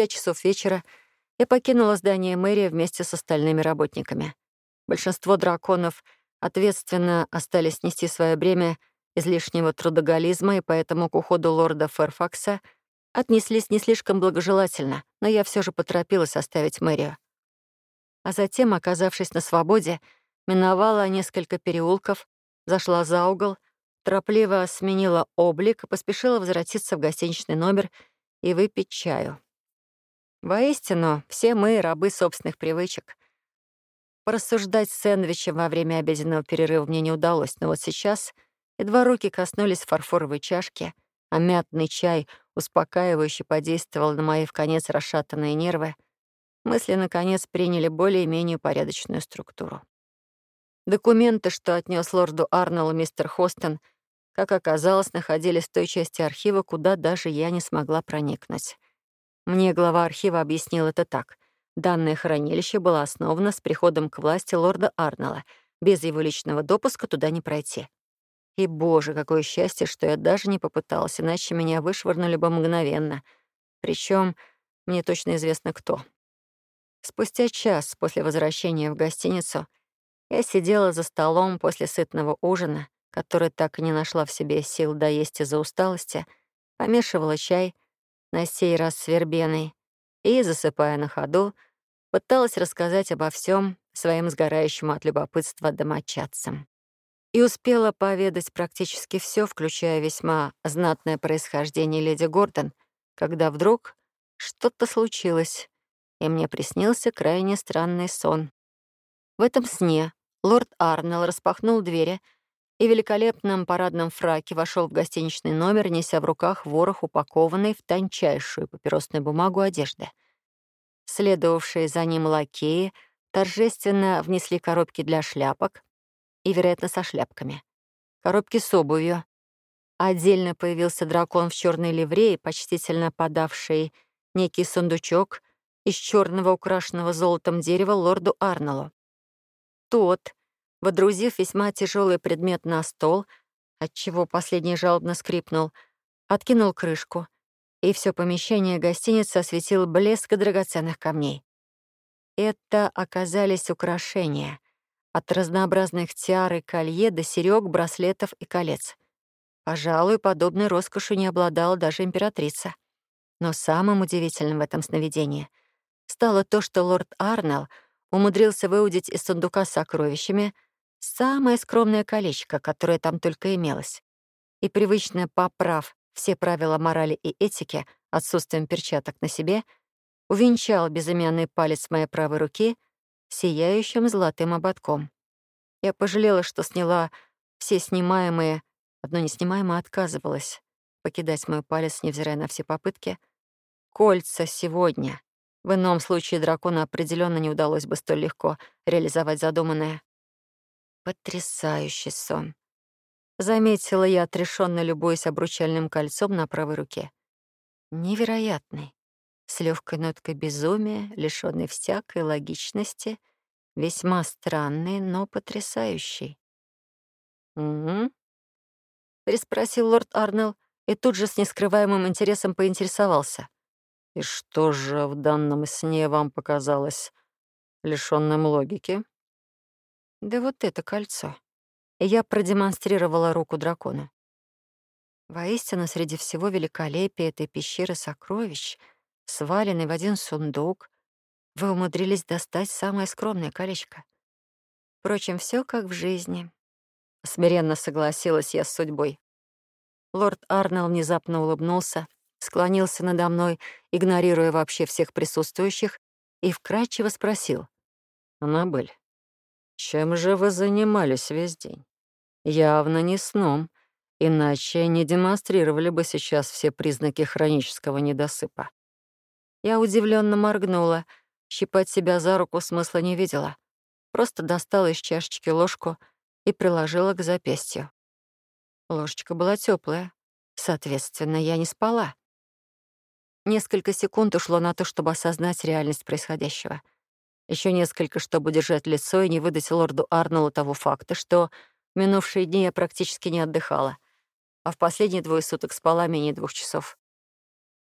пять часов вечера я покинула здание мэрии вместе с остальными работниками. Большинство драконов ответственно остались нести свое бремя излишнего трудоголизма, и поэтому к уходу лорда Фэрфакса отнеслись не слишком благожелательно, но я все же поторопилась оставить мэрию. А затем, оказавшись на свободе, миновала несколько переулков, зашла за угол, торопливо сменила облик и поспешила возвратиться в гостиничный номер и выпить чаю. Воистину, все мы — рабы собственных привычек. Порассуждать с сэндвичем во время обеденного перерыва мне не удалось, но вот сейчас едва руки коснулись фарфоровой чашки, а мятный чай успокаивающе подействовал на мои в конец расшатанные нервы, мысли, наконец, приняли более-менее порядочную структуру. Документы, что отнес лорду Арнеллу мистер Хостон, как оказалось, находились в той части архива, куда даже я не смогла проникнуть. Мне глава архива объяснил это так. Данное хранилище было основано с приходом к власти лорда Арнелла. Без его личного допуска туда не пройти. И, боже, какое счастье, что я даже не попыталась, иначе меня вышвырнули бы мгновенно. Причем мне точно известно кто. Спустя час после возвращения в гостиницу я сидела за столом после сытного ужина, который так и не нашла в себе сил доесть из-за усталости, помешивала чай, на сей раз с вербеной, и, засыпая на ходу, пыталась рассказать обо всем своим сгорающим от любопытства домочадцам. И успела поведать практически все, включая весьма знатное происхождение леди Гордон, когда вдруг что-то случилось, и мне приснился крайне странный сон. В этом сне лорд Арнелл распахнул двери и великолепном парадном фраке вошел в гостиничный номер, неся в руках ворох, упакованный в тончайшую папиросную бумагу одежды. Следовавшие за ним лакеи торжественно внесли коробки для шляпок и, вероятно, со шляпками. Коробки с обувью. Отдельно появился дракон в черной ливреи, почтительно подавший некий сундучок из черного украшенного золотом дерева лорду Арнеллу. Тот, водрузив весьма тяжелый предмет на стол, отчего последний жалобно скрипнул, откинул крышку, и все помещение гостиницы осветил блеск драгоценных камней. Это оказались украшения от разнообразных тиар и колье до серёг, браслетов и колец. Пожалуй, подобной роскошью не обладала даже императрица. Но самым удивительным в этом сновидении стало то, что лорд Арнелл умудрился выудить из сундука с сокровищами самое скромное колечко, которое там только имелось. И привычно поправ все правила морали и этики отсутствием перчаток на себе, увенчал безымянный палец моей правой руки сияющим золотым ободком. Я пожалела, что сняла все снимаемые, одно неснимаемое отказывалось покидать мой палец, невзирая на все попытки. Кольца сегодня. В ином случае дракону определенно не удалось бы столь легко реализовать задуманное. Потрясающий сон. Заметила я, отрешенно любуясь обручальным кольцом на правой руке. Невероятный. С легкой ноткой безумия, лишённый всякой логичности, весьма странный, но потрясающий. «Угу», — переспросил лорд Арнелл и тут же с нескрываемым интересом поинтересовался. «И что же в данном сне вам показалось лишённым логики?» «Да вот это кольцо», я продемонстрировала руку дракону. Воистину, среди всего великолепия этой пещеры сокровищ, сваленной в один сундук, вы умудрились достать самое скромное колечко. Впрочем, все как в жизни. Смиренно согласилась я с судьбой. Лорд Арнелл внезапно улыбнулся, склонился надо мной, игнорируя вообще всех присутствующих, и вкрадчиво спросил. «Аннабель, чем же вы занимались весь день?» Явно не сном, иначе не демонстрировали бы сейчас все признаки хронического недосыпа. Я удивленно моргнула, щипать себя за руку смысла не видела. Просто достала из чашечки ложку и приложила к запястью. Ложечка была теплая, соответственно, я не спала. Несколько секунд ушло на то, чтобы осознать реальность происходящего. Еще несколько, чтобы держать лицо и не выдать лорду Арнолу того факта, что минувшие дни я практически не отдыхала, а в последние двое суток спала менее двух часов.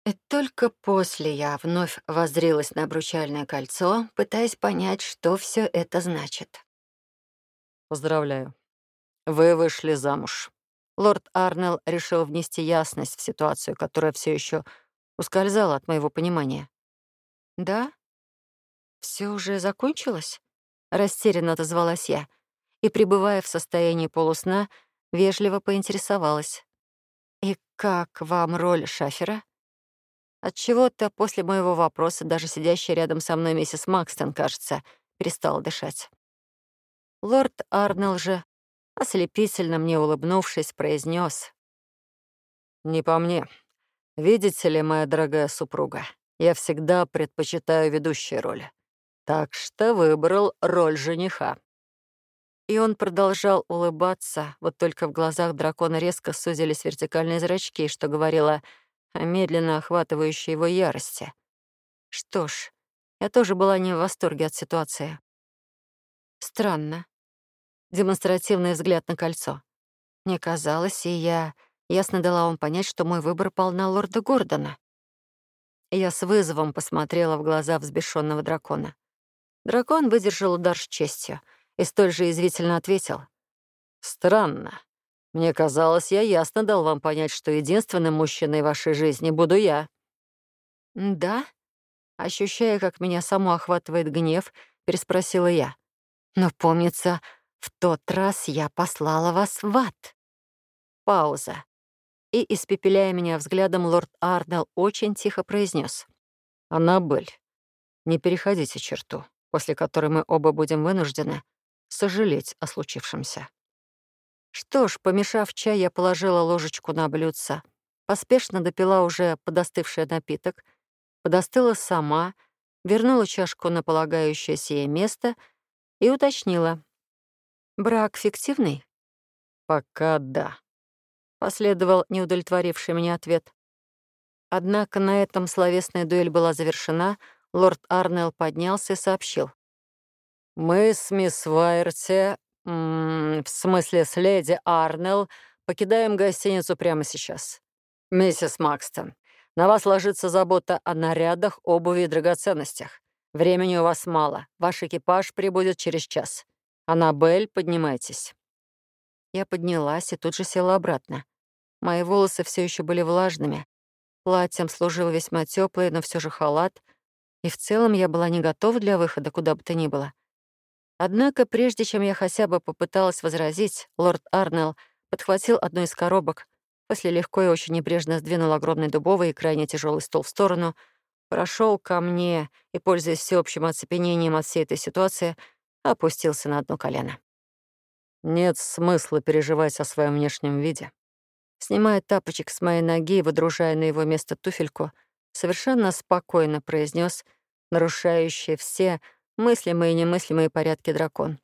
И только после я вновь воззрилась на обручальное кольцо, пытаясь понять, что все это значит. «Поздравляю. Вы вышли замуж». Лорд Арнелл решил внести ясность в ситуацию, которая все еще ускользала от моего понимания. «Да? Все уже закончилось?» — растерянно отозвалась я и, пребывая в состоянии полусна, вежливо поинтересовалась. «И как вам роль шафера?» Отчего-то после моего вопроса даже сидящая рядом со мной миссис Макстон, кажется, перестала дышать. Лорд Арнелл же, ослепительно мне улыбнувшись, произнес: «Не по мне. Видите ли, моя дорогая супруга, я всегда предпочитаю ведущие роли. Так что выбрал роль жениха». И он продолжал улыбаться, вот только в глазах дракона резко сузились вертикальные зрачки, что говорило о медленно охватывающей его ярости. Что ж, я тоже была не в восторге от ситуации. Странно. Демонстративный взгляд на кольцо. Мне казалось, и я ясно дала вам понять, что мой выбор пал на лорда Гордона. Я с вызовом посмотрела в глаза взбешенного дракона. Дракон выдержал удар с честью и столь же извительно ответил. «Странно. Мне казалось, я ясно дал вам понять, что единственным мужчиной в вашей жизни буду я». «Да?» Ощущая, как меня само охватывает гнев, переспросила я. «Но, помнится, в тот раз я послала вас в ад». Пауза. И, испепеляя меня взглядом, лорд Арнелл очень тихо произнес: «Аннабель, не переходите черту, после которой мы оба будем вынуждены сожалеть о случившемся». Что ж, помешав чай, я положила ложечку на блюдце, поспешно допила уже подостывший напиток, подостыла сама, вернула чашку на полагающееся ей место и уточнила. «Брак фиктивный?» «Пока да», — последовал неудовлетворивший меня ответ. Однако на этом словесная дуэль была завершена, лорд Арнелл поднялся и сообщил. «Мы с мисс Вайерти в смысле, с леди Арнелл покидаем гостиницу прямо сейчас. Миссис Макстон, на вас ложится забота о нарядах, обуви и драгоценностях. Времени у вас мало. Ваш экипаж прибудет через час. Аннабель, поднимайтесь». Я поднялась и тут же села обратно. Мои волосы все еще были влажными. Платьем служил весьма теплый, но все же халат. И в целом я была не готова для выхода куда бы то ни было. Однако, прежде чем я хотя бы попыталась возразить, лорд Арнелл подхватил одну из коробок, после легко и очень небрежно сдвинул огромный дубовый и крайне тяжелый стол в сторону, прошел ко мне и, пользуясь всеобщим оцепенением от всей этой ситуации, опустился на одно колено. «Нет смысла переживать о своем внешнем виде». Снимая тапочек с моей ноги и выдружая на его место туфельку, совершенно спокойно произнес, нарушающий все мыслимые и немыслимые порядки дракон.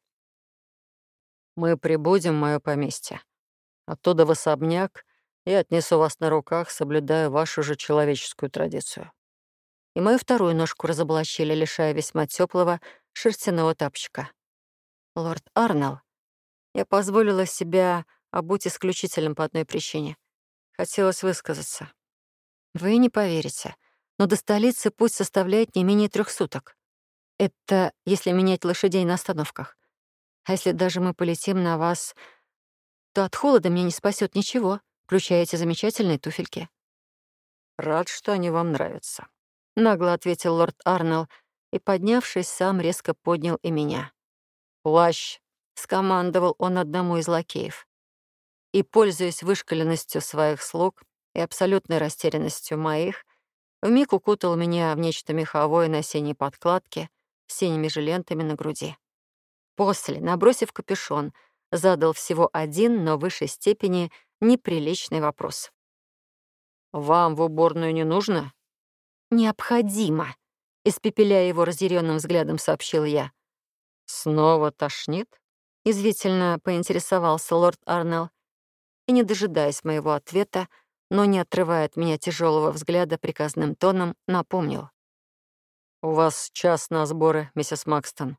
«Мы прибудем в моё поместье. Оттуда в особняк и отнесу вас на руках, соблюдая вашу же человеческую традицию». И мою вторую ножку разоблачили, лишая весьма теплого шерстяного тапчика. «Лорд Арнелл, я позволила себя обуть исключительным по одной причине. Хотелось высказаться. Вы не поверите, но до столицы путь составляет не менее трех суток. Это если менять лошадей на остановках. А если даже мы полетим на вас, то от холода меня не спасет ничего, включая эти замечательные туфельки. «Рад, что они вам нравятся», — нагло ответил лорд Арнелл и, поднявшись, сам резко поднял и меня. «Плащ», — скомандовал он одному из лакеев. И, пользуясь вышкаленностью своих слуг и абсолютной растерянностью моих, вмиг укутал меня в нечто меховое на синей подкладке, синими же лентами на груди. После, набросив капюшон, задал всего один, но в высшей степени неприличный вопрос. «Вам в уборную не нужно?» «Необходимо», — испепеляя его разъяренным взглядом, сообщил я. «Снова тошнит?» — извительно поинтересовался лорд Арнелл. И, не дожидаясь моего ответа, но не отрывая от меня тяжелого взгляда приказным тоном, напомнил. «У вас час на сборы, миссис Макстон».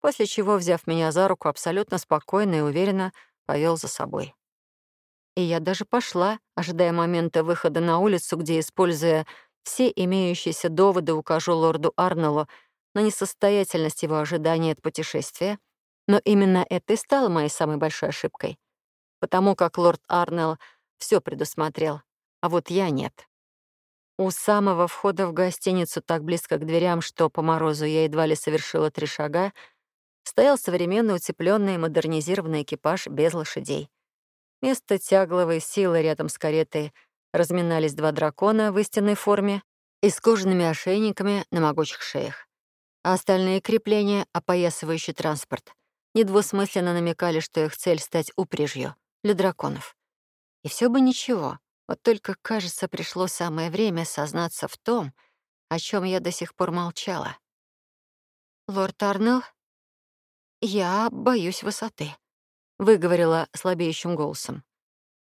После чего, взяв меня за руку, абсолютно спокойно и уверенно повел за собой. И я даже пошла, ожидая момента выхода на улицу, где, используя все имеющиеся доводы, укажу лорду Арнеллу на несостоятельность его ожидания от путешествия. Но именно это и стало моей самой большой ошибкой. Потому как лорд Арнелл все предусмотрел, а вот я нет. У самого входа в гостиницу, так близко к дверям, что по морозу я едва ли совершила три шага, стоял современный утепленный модернизированный экипаж без лошадей. Вместо тягловой силы рядом с каретой разминались два дракона в истинной форме и с кожаными ошейниками на могучих шеях. А остальные крепления, опоясывающий транспорт, недвусмысленно намекали, что их цель — стать упряжью для драконов. И все бы ничего, вот только, кажется, пришло самое время сознаться в том, о чем я до сих пор молчала. «Лорд Арнелл, я боюсь высоты», — выговорила слабеющим голосом.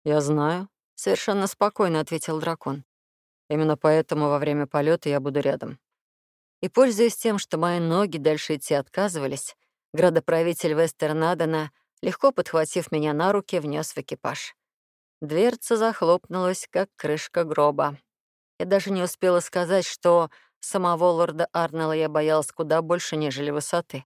«Я знаю», — совершенно спокойно ответил дракон. «Именно поэтому во время полета я буду рядом». И, пользуясь тем, что мои ноги дальше идти отказывались, градоправитель Вестернадена, легко подхватив меня на руки, внес в экипаж. Дверца захлопнулась, как крышка гроба. Я даже не успела сказать, что самого лорда Арнелла я боялась куда больше, нежели высоты.